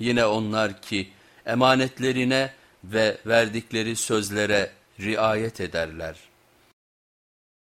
Yine onlar ki emanetlerine ve verdikleri sözlere riayet ederler.